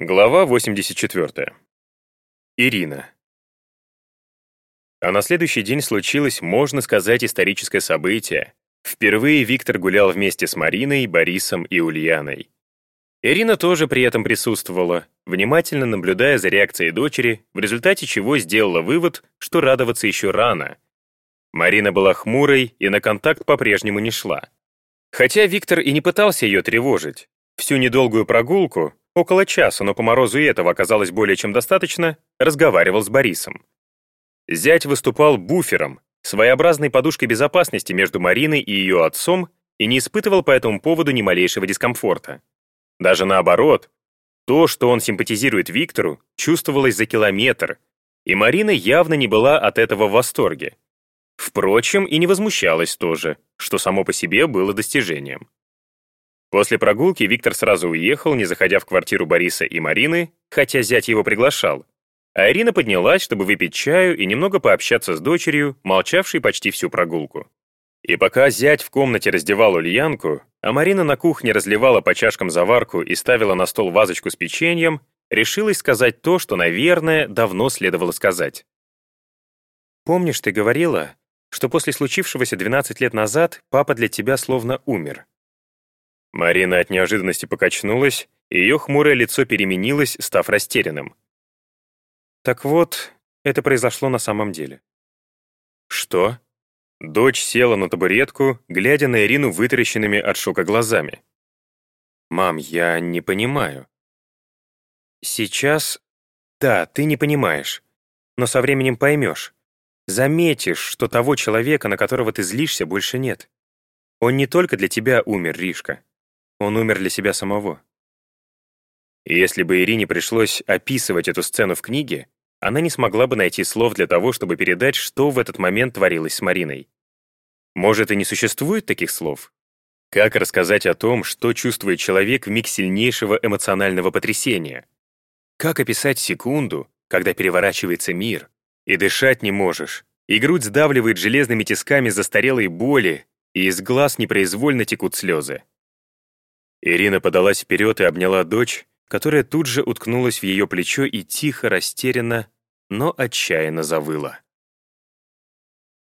Глава 84. Ирина. А на следующий день случилось, можно сказать, историческое событие. Впервые Виктор гулял вместе с Мариной, Борисом и Ульяной. Ирина тоже при этом присутствовала, внимательно наблюдая за реакцией дочери, в результате чего сделала вывод, что радоваться еще рано. Марина была хмурой и на контакт по-прежнему не шла. Хотя Виктор и не пытался ее тревожить. Всю недолгую прогулку около часа, но по морозу и этого оказалось более чем достаточно, разговаривал с Борисом. Зять выступал буфером, своеобразной подушкой безопасности между Мариной и ее отцом и не испытывал по этому поводу ни малейшего дискомфорта. Даже наоборот, то, что он симпатизирует Виктору, чувствовалось за километр, и Марина явно не была от этого в восторге. Впрочем, и не возмущалась тоже, что само по себе было достижением. После прогулки Виктор сразу уехал, не заходя в квартиру Бориса и Марины, хотя зять его приглашал. А Ирина поднялась, чтобы выпить чаю и немного пообщаться с дочерью, молчавшей почти всю прогулку. И пока зять в комнате раздевал Ульянку, а Марина на кухне разливала по чашкам заварку и ставила на стол вазочку с печеньем, решилась сказать то, что, наверное, давно следовало сказать. «Помнишь, ты говорила, что после случившегося 12 лет назад папа для тебя словно умер?» Марина от неожиданности покачнулась, и ее хмурое лицо переменилось, став растерянным. Так вот, это произошло на самом деле. Что? Дочь села на табуретку, глядя на Ирину вытаращенными от шока глазами. «Мам, я не понимаю». «Сейчас... Да, ты не понимаешь. Но со временем поймешь. Заметишь, что того человека, на которого ты злишься, больше нет. Он не только для тебя умер, Ришка. Он умер для себя самого. И если бы Ирине пришлось описывать эту сцену в книге, она не смогла бы найти слов для того, чтобы передать, что в этот момент творилось с Мариной. Может, и не существует таких слов? Как рассказать о том, что чувствует человек в миг сильнейшего эмоционального потрясения? Как описать секунду, когда переворачивается мир, и дышать не можешь, и грудь сдавливает железными тисками застарелой боли, и из глаз непроизвольно текут слезы? Ирина подалась вперед и обняла дочь, которая тут же уткнулась в ее плечо и тихо, растерянно, но отчаянно завыла.